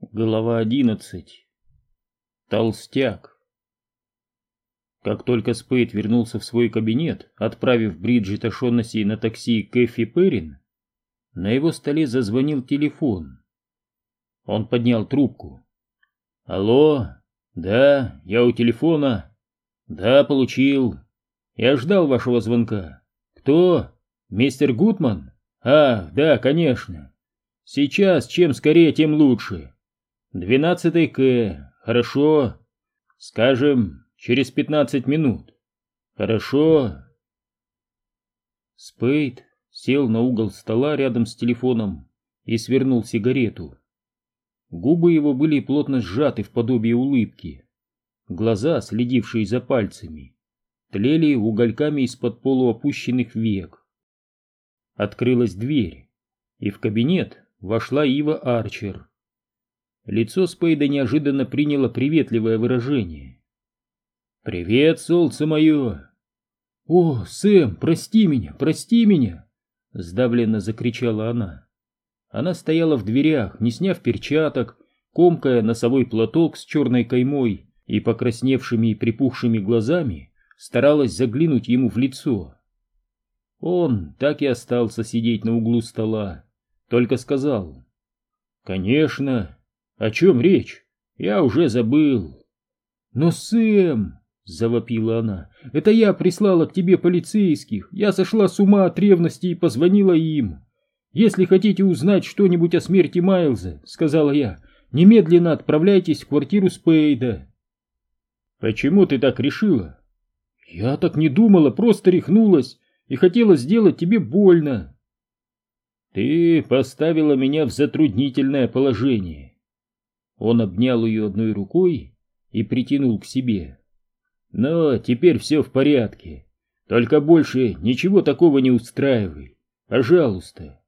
Глава одиннадцать. Толстяк. Как только Спейд вернулся в свой кабинет, отправив Бриджит Ашоннесси на такси Кэффи Перрин, на его столе зазвонил телефон. Он поднял трубку. «Алло? Да, я у телефона. Да, получил. Я ждал вашего звонка. Кто? Мистер Гутман? А, да, конечно. Сейчас чем скорее, тем лучше. Двенадцатый К. Хорошо. Скажем, через пятнадцать минут. Хорошо. Спейд сел на угол стола рядом с телефоном и свернул сигарету. Губы его были плотно сжаты в подобие улыбки. Глаза, следившие за пальцами, тлели угольками из-под полуопущенных век. Открылась дверь, и в кабинет вошла Ива Арчер. Лицо Спейда неожиданно приняло приветливое выражение. «Привет, солнце мое!» «О, Сэм, прости меня, прости меня!» Сдавленно закричала она. Она стояла в дверях, не сняв перчаток, комкая носовой платок с черной каймой и покрасневшими и припухшими глазами, старалась заглянуть ему в лицо. Он так и остался сидеть на углу стола, только сказал «Конечно, о чем речь? Я уже забыл. Но, Сэм, завопила она, это я прислала к тебе полицейских. Я сошла с ума от ревности и позвонила им. Если хотите узнать что-нибудь о смерти Майлза, сказала я, немедленно отправляйтесь в квартиру Спейда. Почему ты так решила? Я так не думала, просто рехнулась и хотела сделать тебе больно. Ты поставила меня в затруднительное положение. Он обнял ее одной рукой и притянул к себе. «Но теперь все в порядке. Только больше ничего такого не устраивай. Пожалуйста».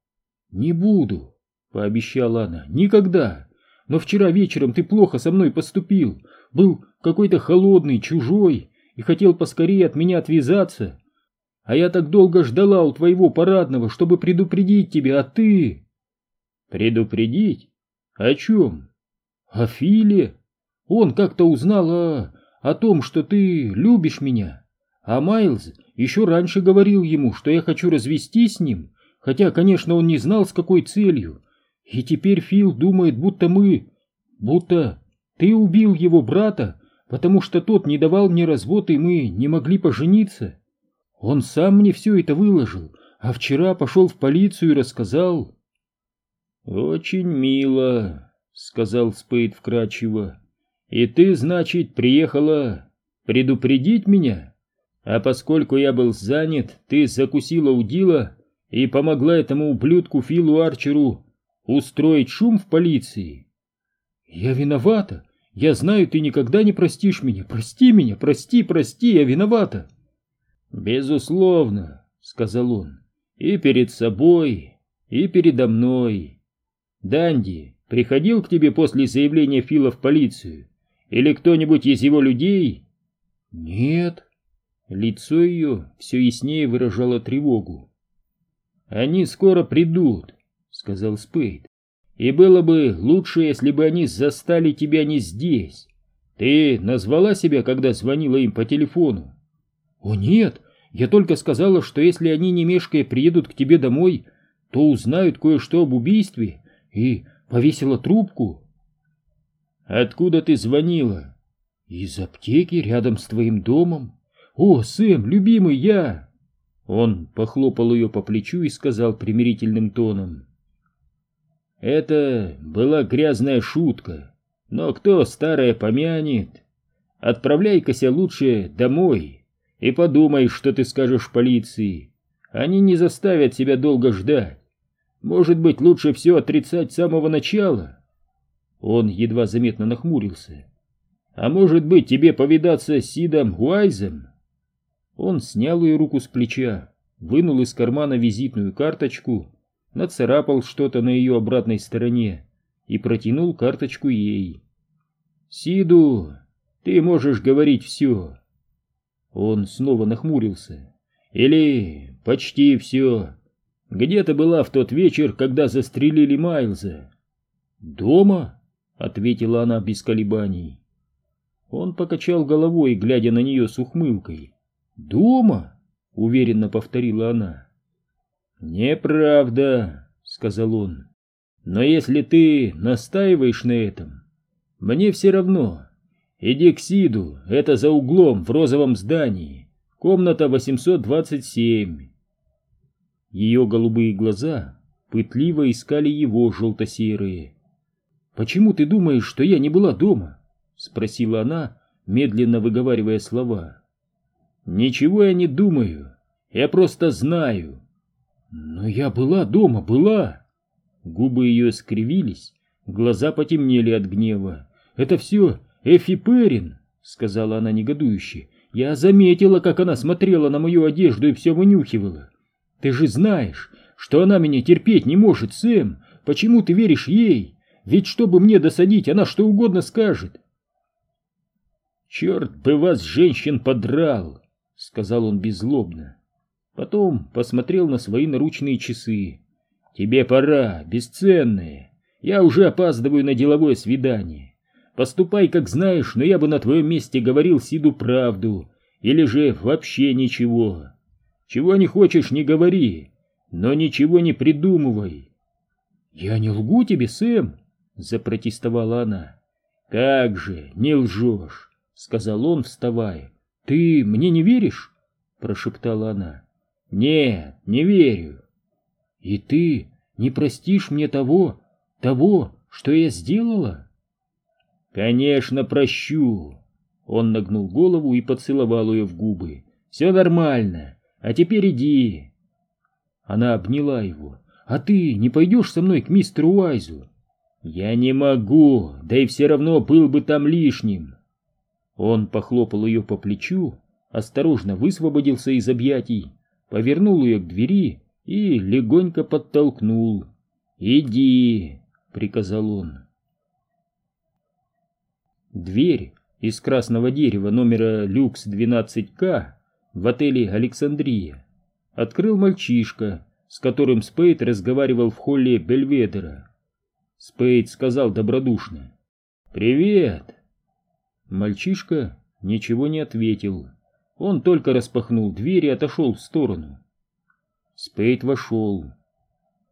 «Не буду», — пообещала она, — «никогда. Но вчера вечером ты плохо со мной поступил. Был какой-то холодный, чужой и хотел поскорее от меня отвязаться. А я так долго ждала у твоего парадного, чтобы предупредить тебя, а ты...» «Предупредить? О чем?» О Филе? Он как-то узнал о... о том, что ты любишь меня. А Майлз еще раньше говорил ему, что я хочу развестись с ним, хотя, конечно, он не знал, с какой целью. И теперь Фил думает, будто мы... будто ты убил его брата, потому что тот не давал мне развод, и мы не могли пожениться. Он сам мне все это выложил, а вчера пошел в полицию и рассказал. «Очень мило», — сказал Спейд вкрадчиво. «И ты, значит, приехала предупредить меня? А поскольку я был занят, ты закусила удила и помогла этому ублюдку Филу Арчеру устроить шум в полиции?» «Я виновата. Я знаю, ты никогда не простишь меня. Прости меня, прости, прости, я виновата». «Безусловно», — сказал он, — «и перед собой, и передо мной. Данди, приходил к тебе после заявления Фила в полицию? Или кто-нибудь из его людей? Нет. Лицо ее все яснее выражало тревогу. Они скоро придут, сказал Спейд. И было бы лучше, если бы они застали тебя не здесь. Ты назвала себя, когда звонила им по телефону? О нет, я только сказала, что если они не мешкая приедут к тебе домой, то узнают кое-что об убийстве и Повесила трубку? Откуда ты звонила? Из аптеки рядом с твоим домом. О, Сэм, любимый, я... Он похлопал ее по плечу и сказал примирительным тоном. Это была грязная шутка, но кто старое помянет? Отправляй-ка лучше домой и подумай, что ты скажешь полиции. Они не заставят себя долго ждать. Может быть, лучше все отрицать с самого начала? Он едва заметно нахмурился. А может быть, тебе повидаться с Сидом Уайзом? Он снял ее руку с плеча, вынул из кармана визитную карточку, нацарапал что-то на ее обратной стороне и протянул карточку ей. «Сиду, ты можешь говорить все». Он снова нахмурился. «Или почти все. Где ты была в тот вечер, когда застрелили Майлза? Дома? ответила она без колебаний. Он покачал головой, глядя на нее с ухмылкой. «Дома?» — уверенно повторила она. «Неправда», — сказал он. «Но если ты настаиваешь на этом, мне все равно. Иди к Сиду, это за углом в розовом здании, комната 827». Ее голубые глаза пытливо искали его желто-серые. «Почему ты думаешь, что я не была дома?» — спросила она, медленно выговаривая слова. «Ничего я не думаю, я просто знаю». «Но я была дома, была!» Губы ее скривились, глаза потемнели от гнева. «Это все Эфи Перрин!» — сказала она негодующе. «Я заметила, как она смотрела на мою одежду и все вынюхивала. Ты же знаешь, что она меня терпеть не может, Сэм. Почему ты веришь ей? Ведь чтобы мне досадить, она что угодно скажет. «Черт бы вас, женщин, подрал!» — сказал он беззлобно. Потом посмотрел на свои наручные часы. «Тебе пора, бесценные. Я уже опаздываю на деловое свидание. Поступай, как знаешь, но я бы на твоем месте говорил Сиду правду. Или же вообще ничего. Чего не хочешь, не говори, но ничего не придумывай». «Я не лгу тебе, Сэм!» — запротестовала она. «Как же, не лжешь! — сказал он, вставая. — Ты мне не веришь? — прошептала она. — Нет, не верю. — И ты не простишь мне того, того, что я сделала? — Конечно, прощу. Он нагнул голову и поцеловал ее в губы. — Все нормально, а теперь иди. Она обняла его. — А ты не пойдешь со мной к мистеру Уайзу? — Я не могу, да и все равно был бы там лишним. Он похлопал ее по плечу, осторожно высвободился из объятий, повернул ее к двери и легонько подтолкнул. «Иди!» — приказал он. Дверь из красного дерева номера люкс 12К в отеле «Александрия» открыл мальчишка, с которым Спейд разговаривал в холле Бельведера. Спейд сказал добродушно «Привет!» Мальчишка ничего не ответил. Он только распахнул дверь и отошел в сторону. Спейд вошел.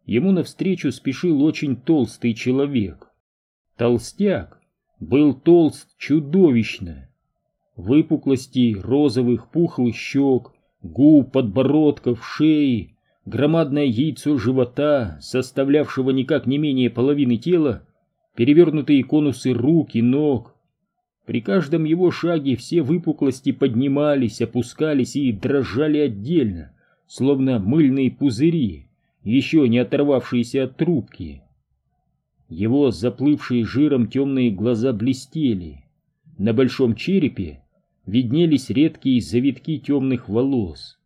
Ему навстречу спешил очень толстый человек. Толстяк был толст чудовищно. Выпуклости розовых пухлых щек, губ, подбородков, шеи, громадное яйцо живота, составлявшего никак не менее половины тела, перевернутые конусы рук и ног, при каждом его шаге все выпуклости поднимались, опускались и дрожали отдельно, словно мыльные пузыри, еще не оторвавшиеся от трубки. Его заплывшие жиром темные глаза блестели. На большом черепе виднелись редкие завитки темных волос.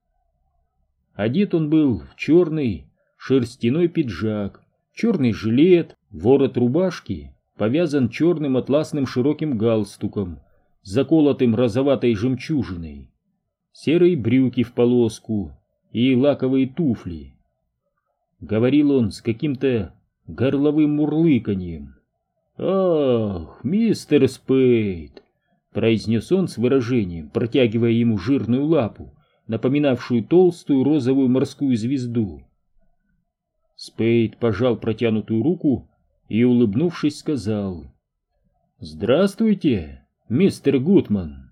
Одет он был в черный шерстяной пиджак, черный жилет, ворот рубашки повязан черным атласным широким галстуком, заколотым розоватой жемчужиной, серые брюки в полоску и лаковые туфли. Говорил он с каким-то горловым мурлыканьем. «Ах, мистер Спейд!» — произнес он с выражением, протягивая ему жирную лапу, напоминавшую толстую розовую морскую звезду. Спейд пожал протянутую руку и, улыбнувшись, сказал «Здравствуйте, мистер Гутман».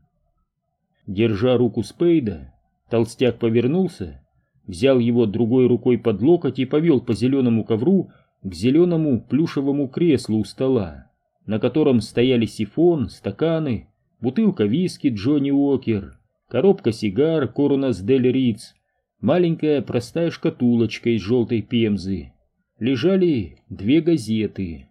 Держа руку Спейда, толстяк повернулся, взял его другой рукой под локоть и повел по зеленому ковру к зеленому плюшевому креслу у стола, на котором стояли сифон, стаканы, бутылка виски Джонни Уокер, коробка сигар Коронас Дель Риц, маленькая простая шкатулочка из желтой пемзы, лежали две газеты.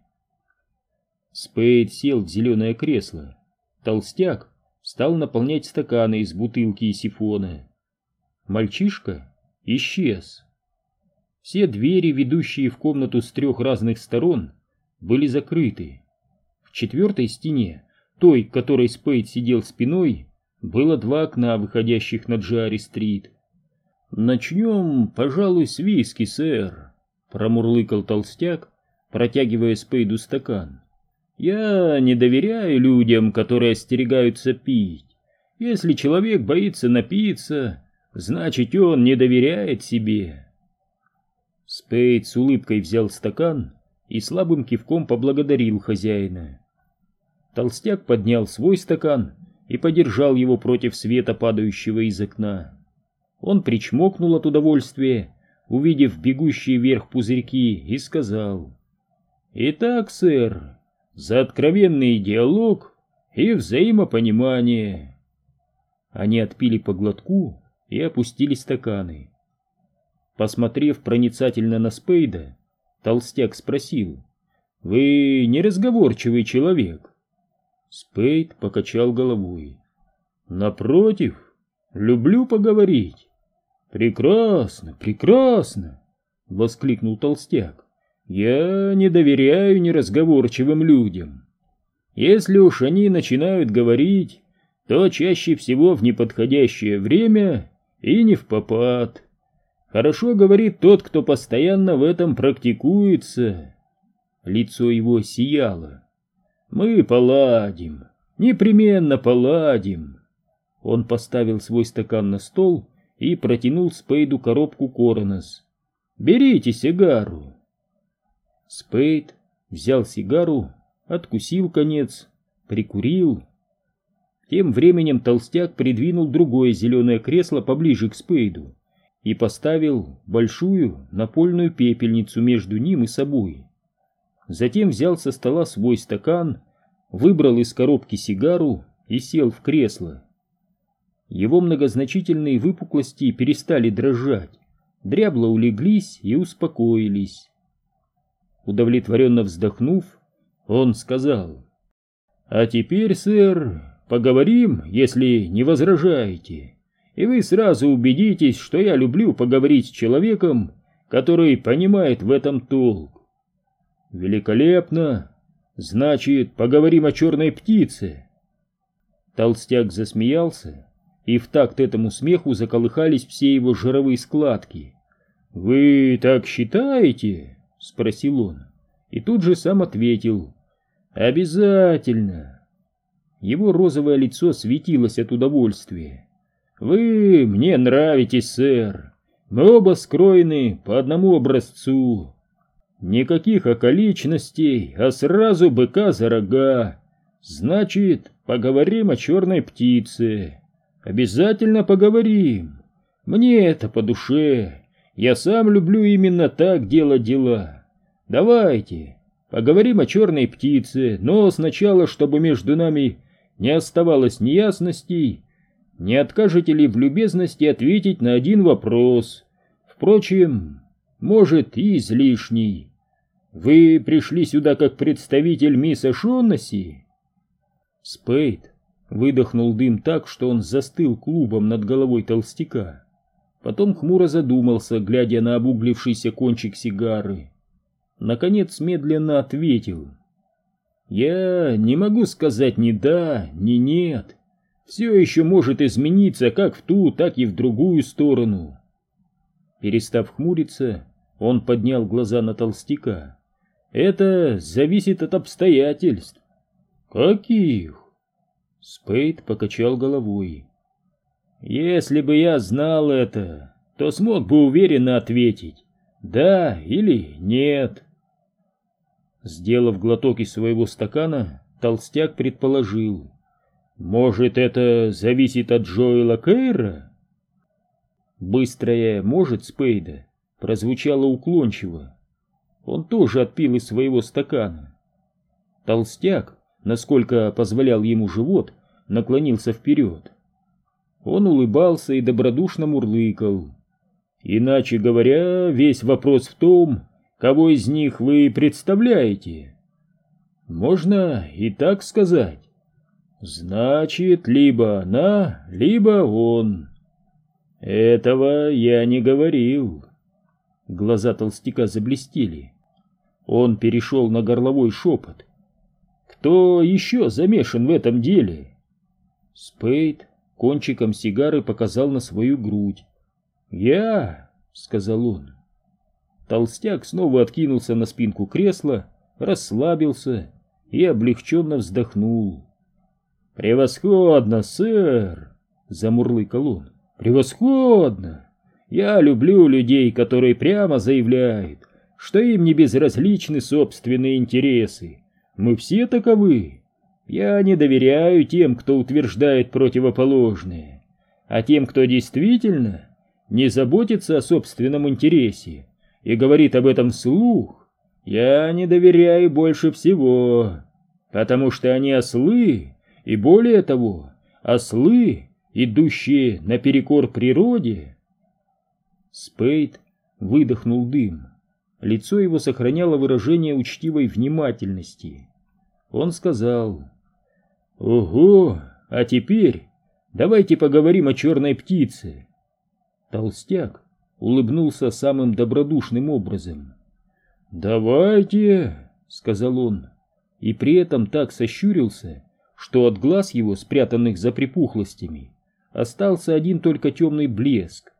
Спейд сел в зеленое кресло. Толстяк стал наполнять стаканы из бутылки и сифона. Мальчишка исчез. Все двери, ведущие в комнату с трех разных сторон, были закрыты. В четвертой стене, той, которой Спейд сидел спиной, было два окна, выходящих на Джари-стрит. «Начнем, пожалуй, с виски, сэр», промурлыкал толстяк, протягивая Спейду стакан. Я не доверяю людям, которые остерегаются пить. Если человек боится напиться, значит, он не доверяет себе. Спейд с улыбкой взял стакан и слабым кивком поблагодарил хозяина. Толстяк поднял свой стакан и подержал его против света, падающего из окна. Он причмокнул от удовольствия, увидев бегущие вверх пузырьки, и сказал, «Итак, сэр, за откровенный диалог и взаимопонимание». Они отпили по глотку и опустили стаканы. Посмотрев проницательно на Спейда, толстяк спросил, «Вы неразговорчивый человек?» Спейд покачал головой. «Напротив, люблю поговорить». «Прекрасно, прекрасно!» — воскликнул толстяк. «Я не доверяю неразговорчивым людям. Если уж они начинают говорить, то чаще всего в неподходящее время и не в попад. Хорошо говорит тот, кто постоянно в этом практикуется». Лицо его сияло. «Мы поладим, непременно поладим». Он поставил свой стакан на стол и протянул Спейду коробку Коронос. «Берите сигару!» Спейд взял сигару, откусил конец, прикурил. Тем временем толстяк придвинул другое зеленое кресло поближе к Спейду и поставил большую напольную пепельницу между ним и собой. Затем взял со стола свой стакан, выбрал из коробки сигару и сел в кресло. Его многозначительные выпуклости перестали дрожать, дрябло улеглись и успокоились. Удовлетворенно вздохнув, он сказал, «А теперь, сэр, поговорим, если не возражаете, и вы сразу убедитесь, что я люблю поговорить с человеком, который понимает в этом толк». «Великолепно! Значит, поговорим о черной птице!» Толстяк засмеялся, и в такт этому смеху заколыхались все его жировые складки. «Вы так считаете?» — спросил он. И тут же сам ответил. «Обязательно!» Его розовое лицо светилось от удовольствия. «Вы мне нравитесь, сэр. Мы оба скроены по одному образцу. Никаких околичностей, а сразу быка за рога. Значит, поговорим о черной птице». Обязательно поговорим. Мне это по душе. Я сам люблю именно так делать дела. Давайте, поговорим о черной птице, но сначала, чтобы между нами не оставалось неясностей, не откажете ли в любезности ответить на один вопрос? Впрочем, может и излишний. Вы пришли сюда как представитель мисса Шоннесси? Спейд Выдохнул дым так, что он застыл клубом над головой толстяка. Потом хмуро задумался, глядя на обуглившийся кончик сигары. Наконец медленно ответил. «Я не могу сказать ни да, ни нет. Все еще может измениться как в ту, так и в другую сторону». Перестав хмуриться, он поднял глаза на толстяка. «Это зависит от обстоятельств». «Каких?» Спейд покачал головой. «Если бы я знал это, то смог бы уверенно ответить, да или нет». Сделав глоток из своего стакана, толстяк предположил. «Может, это зависит от Джоэла Кейра?» Быстрое «может» Спейда прозвучало уклончиво. Он тоже отпил из своего стакана. Толстяк насколько позволял ему живот, наклонился вперед. Он улыбался и добродушно мурлыкал. Иначе говоря, весь вопрос в том, кого из них вы представляете. Можно и так сказать. Значит, либо она, либо он. Этого я не говорил. Глаза толстяка заблестели. Он перешел на горловой шепот. Кто еще замешан в этом деле? Спейд кончиком сигары показал на свою грудь. «Я!» — сказал он. Толстяк снова откинулся на спинку кресла, расслабился и облегченно вздохнул. «Превосходно, сэр!» — замурлыкал он. «Превосходно! Я люблю людей, которые прямо заявляют, что им не безразличны собственные интересы. Мы все таковы. Я не доверяю тем, кто утверждает противоположное, а тем, кто действительно не заботится о собственном интересе и говорит об этом вслух, я не доверяю больше всего, потому что они ослы, и более того, ослы, идущие наперекор природе. Спейд выдохнул дым. Лицо его сохраняло выражение учтивой внимательности. Он сказал, «Ого, а теперь давайте поговорим о черной птице». Толстяк улыбнулся самым добродушным образом. «Давайте», — сказал он, и при этом так сощурился, что от глаз его, спрятанных за припухлостями, остался один только темный блеск.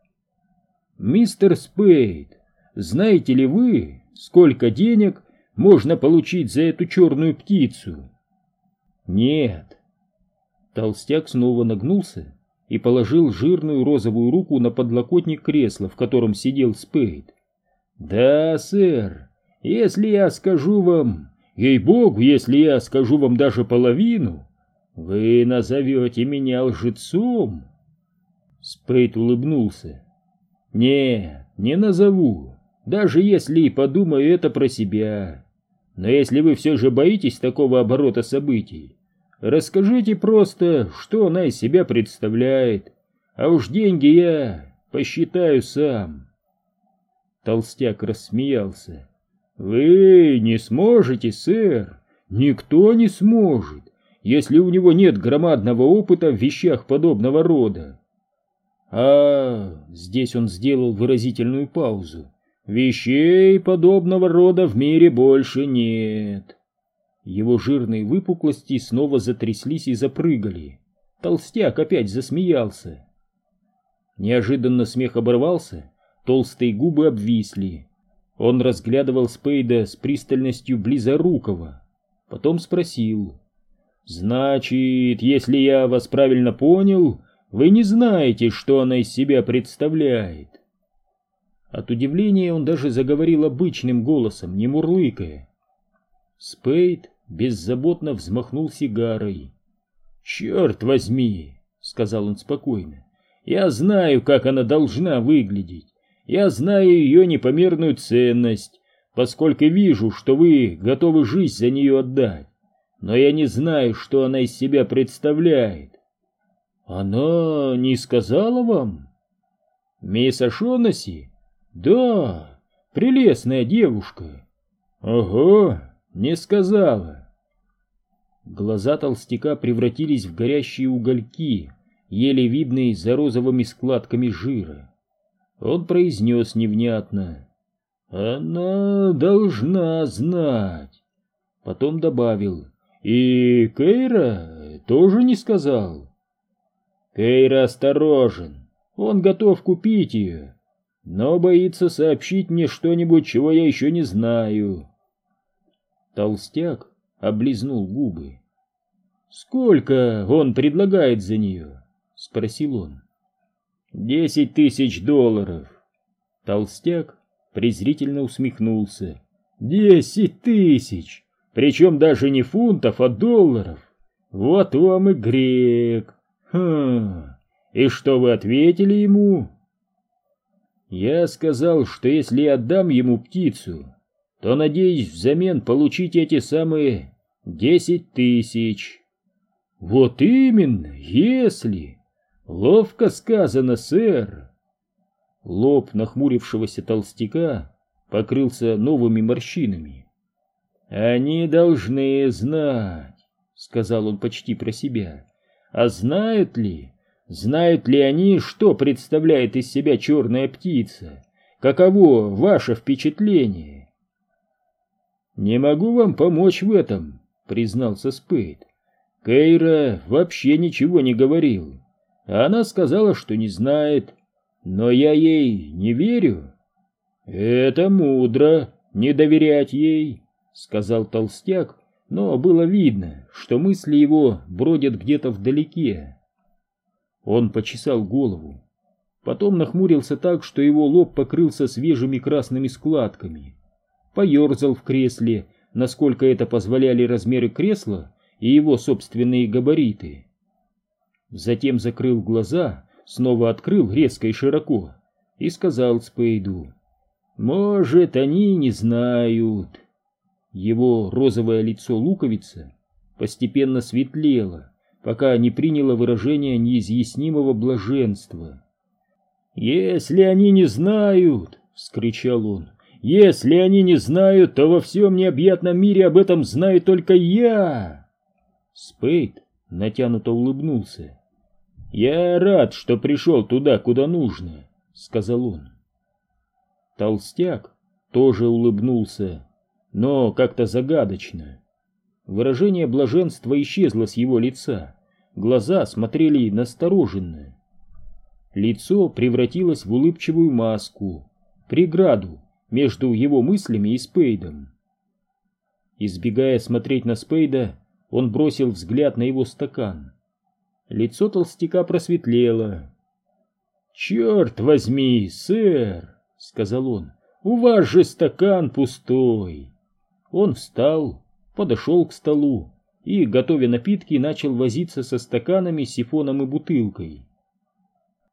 «Мистер Спейд, знаете ли вы, сколько денег можно получить за эту черную птицу?» «Нет». Толстяк снова нагнулся и положил жирную розовую руку на подлокотник кресла, в котором сидел Спейд. «Да, сэр, если я скажу вам, ей-богу, если я скажу вам даже половину, вы назовете меня лжецом?» Спейд улыбнулся. «Не, не назову, даже если и подумаю это про себя. Но если вы все же боитесь такого оборота событий, Расскажите просто, что она из себя представляет, а уж деньги я посчитаю сам. Толстяк рассмеялся. Вы не сможете, сэр, никто не сможет, если у него нет громадного опыта в вещах подобного рода. А здесь он сделал выразительную паузу. Вещей подобного рода в мире больше нет. Его жирные выпуклости снова затряслись и запрыгали. Толстяк опять засмеялся. Неожиданно смех оборвался, толстые губы обвисли. Он разглядывал Спейда с пристальностью близорукого. Потом спросил. «Значит, если я вас правильно понял, вы не знаете, что она из себя представляет?» От удивления он даже заговорил обычным голосом, не мурлыкая. Спейд беззаботно взмахнул сигарой. «Черт возьми!» — сказал он спокойно. «Я знаю, как она должна выглядеть. Я знаю ее непомерную ценность, поскольку вижу, что вы готовы жизнь за нее отдать. Но я не знаю, что она из себя представляет». «Она не сказала вам?» «Мисс Ашонаси?» «Да, прелестная девушка». «Ого, не сказала. Глаза толстяка превратились в горящие угольки, еле видные за розовыми складками жира. Он произнес невнятно. «Она должна знать». Потом добавил. «И Кейра тоже не сказал». «Кейра осторожен. Он готов купить ее, но боится сообщить мне что-нибудь, чего я еще не знаю». Толстяк облизнул губы. «Сколько он предлагает за нее?» — спросил он. «Десять тысяч долларов». Толстяк презрительно усмехнулся. «Десять тысяч! Причем даже не фунтов, а долларов! Вот вам и грек! Хм! И что вы ответили ему?» «Я сказал, что если отдам ему птицу, то надеюсь взамен получить эти самые десять тысяч. Вот именно, если... Ловко сказано, сэр. Лоб нахмурившегося толстяка покрылся новыми морщинами. Они должны знать, сказал он почти про себя. А знают ли, знают ли они, что представляет из себя черная птица? Каково ваше впечатление? «Не могу вам помочь в этом», — признался Спейд. «Кейра вообще ничего не говорил. Она сказала, что не знает, но я ей не верю». «Это мудро, не доверять ей», — сказал толстяк, но было видно, что мысли его бродят где-то вдалеке. Он почесал голову, потом нахмурился так, что его лоб покрылся свежими красными складками, поерзал в кресле, насколько это позволяли размеры кресла и его собственные габариты. Затем закрыл глаза, снова открыл резко и широко и сказал Спейду, «Может, они не знают». Его розовое лицо луковица постепенно светлело, пока не приняло выражение неизъяснимого блаженства. «Если они не знают!» — вскричал он. «Если они не знают, то во всем необъятном мире об этом знаю только я!» Спейд натянуто улыбнулся. «Я рад, что пришел туда, куда нужно», — сказал он. Толстяк тоже улыбнулся но как-то загадочно. Выражение блаженства исчезло с его лица, глаза смотрели настороженно. Лицо превратилось в улыбчивую маску, преграду между его мыслями и Спейдом. Избегая смотреть на Спейда, он бросил взгляд на его стакан. Лицо толстяка просветлело. «Черт возьми, сэр!» — сказал он. «У вас же стакан пустой!» Он встал, подошел к столу и, готовя напитки, начал возиться со стаканами, сифоном и бутылкой.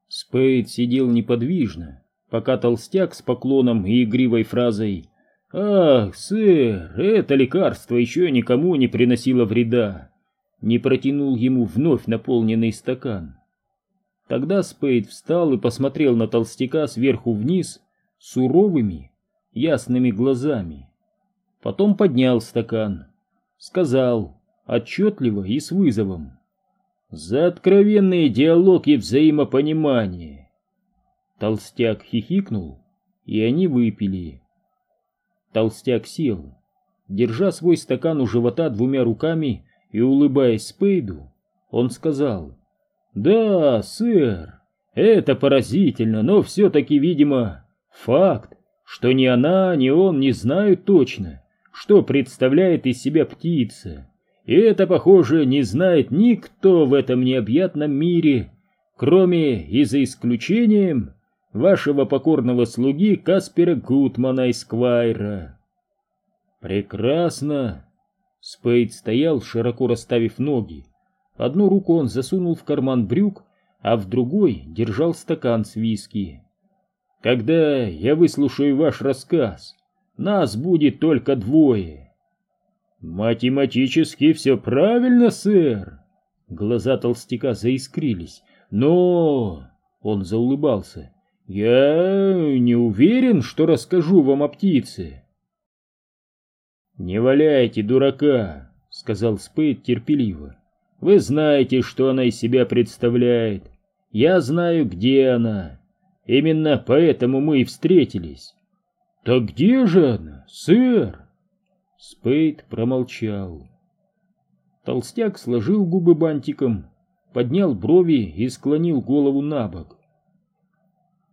Спейд сидел неподвижно, пока толстяк с поклоном и игривой фразой «Ах, сэр, это лекарство еще никому не приносило вреда!» не протянул ему вновь наполненный стакан. Тогда Спейд встал и посмотрел на толстяка сверху вниз суровыми, ясными глазами. Потом поднял стакан. Сказал, отчетливо и с вызовом. «За откровенный диалог и взаимопонимание!» Толстяк хихикнул, и они выпили. Толстяк сел, держа свой стакан у живота двумя руками и улыбаясь Спейду, он сказал, «Да, сэр, это поразительно, но все-таки, видимо, факт, что ни она, ни он не знают точно, что представляет из себя птица. И это, похоже, не знает никто в этом необъятном мире, кроме и за исключением вашего покорного слуги Каспера Гутмана Эсквайра. Прекрасно. Спейд стоял, широко расставив ноги. Одну руку он засунул в карман брюк, а в другой держал стакан с виски. Когда я выслушаю ваш рассказ, нас будет только двое. Математически все правильно, сэр. Глаза толстяка заискрились. Но... Он заулыбался. Я не уверен, что расскажу вам о птице. Не валяйте дурака, сказал Спейд терпеливо. Вы знаете, что она из себя представляет. Я знаю, где она. Именно поэтому мы и встретились. «Так где же она, сэр?» Спейд промолчал. Толстяк сложил губы бантиком, поднял брови и склонил голову на бок.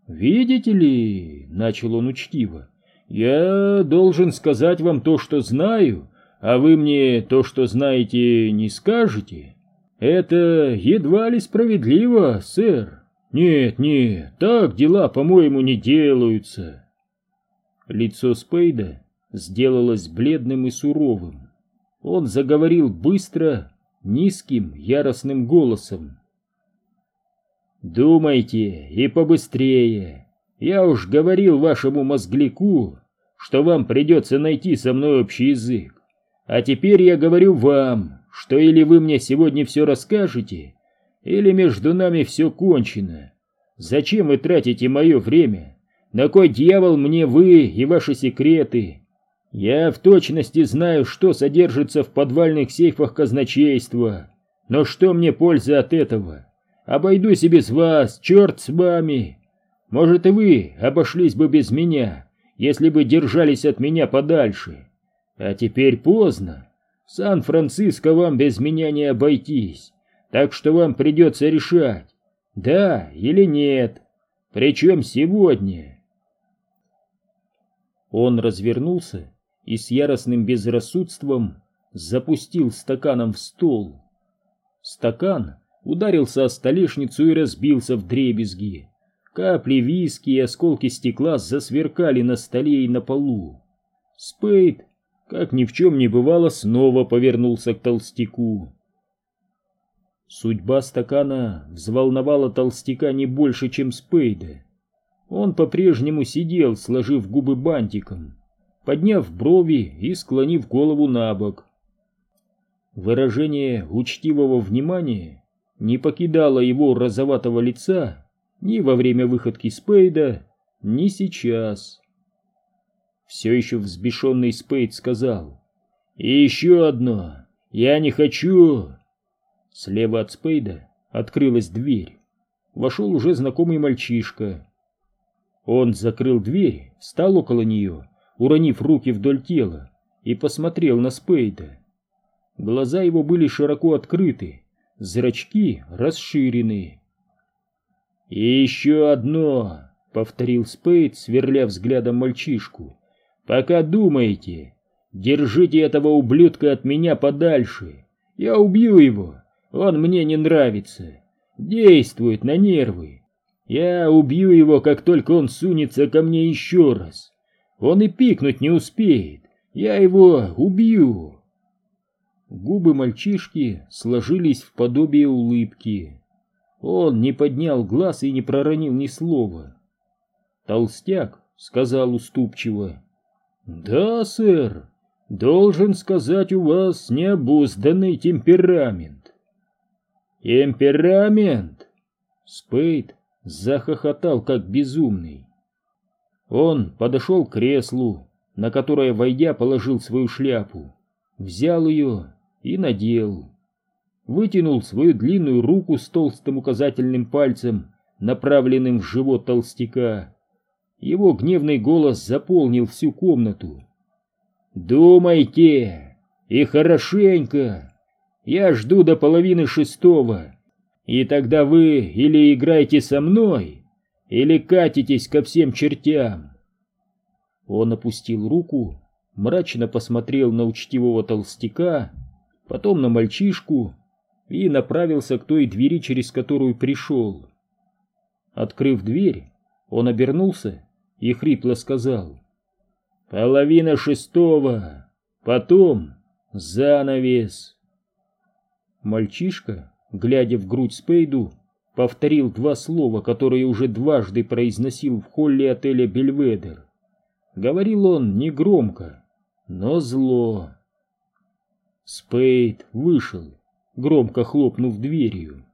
«Видите ли, — начал он учтиво, — я должен сказать вам то, что знаю, а вы мне то, что знаете, не скажете. Это едва ли справедливо, сэр. Нет, нет, так дела, по-моему, не делаются». Лицо Спейда сделалось бледным и суровым. Он заговорил быстро, низким, яростным голосом. «Думайте и побыстрее. Я уж говорил вашему мозгляку, что вам придется найти со мной общий язык. А теперь я говорю вам, что или вы мне сегодня все расскажете, или между нами все кончено. Зачем вы тратите мое время?» На кой дьявол мне вы и ваши секреты? Я в точности знаю, что содержится в подвальных сейфах казначейства. Но что мне польза от этого? Обойдусь и без вас, черт с вами. Может, и вы обошлись бы без меня, если бы держались от меня подальше. А теперь поздно. Сан-Франциско вам без меня не обойтись, так что вам придется решать, да или нет. Причем сегодня. Он развернулся и с яростным безрассудством запустил стаканом в стол. Стакан ударился о столешницу и разбился в дребезги. Капли виски и осколки стекла засверкали на столе и на полу. Спейд, как ни в чем не бывало, снова повернулся к толстяку. Судьба стакана взволновала толстяка не больше, чем Спейда. Он по-прежнему сидел, сложив губы бантиком, подняв брови и склонив голову на бок. Выражение учтивого внимания не покидало его розоватого лица ни во время выходки Спейда, ни сейчас. Все еще взбешенный Спейд сказал, «И еще одно, я не хочу...» Слева от Спейда открылась дверь. Вошел уже знакомый мальчишка. Он закрыл дверь, встал около нее, уронив руки вдоль тела, и посмотрел на Спейда. Глаза его были широко открыты, зрачки расширены. «И еще одно!» — повторил Спейд, сверля взглядом мальчишку. «Пока думаете, держите этого ублюдка от меня подальше. Я убью его, он мне не нравится. Действует на нервы. Я убью его, как только он сунется ко мне еще раз. Он и пикнуть не успеет. Я его убью. Губы мальчишки сложились в подобие улыбки. Он не поднял глаз и не проронил ни слова. Толстяк сказал уступчиво. «Да, сэр, должен сказать, у вас необузданный темперамент. «Темперамент!» Спейд захохотал, как безумный. Он подошел к креслу, на которое, войдя, положил свою шляпу, взял ее и надел. Вытянул свою длинную руку с толстым указательным пальцем, направленным в живот толстяка. Его гневный голос заполнил всю комнату. «Думайте! И хорошенько! Я жду до половины шестого, и тогда вы или играете со мной, или катитесь ко всем чертям. Он опустил руку, мрачно посмотрел на учтивого толстяка, потом на мальчишку и направился к той двери, через которую пришел. Открыв дверь, он обернулся и хрипло сказал «Половина шестого, потом занавес». Мальчишка, глядя в грудь Спейду, повторил два слова, которые уже дважды произносил в холле отеля «Бельведер». Говорил он негромко, но зло. Спейд вышел, громко хлопнув дверью.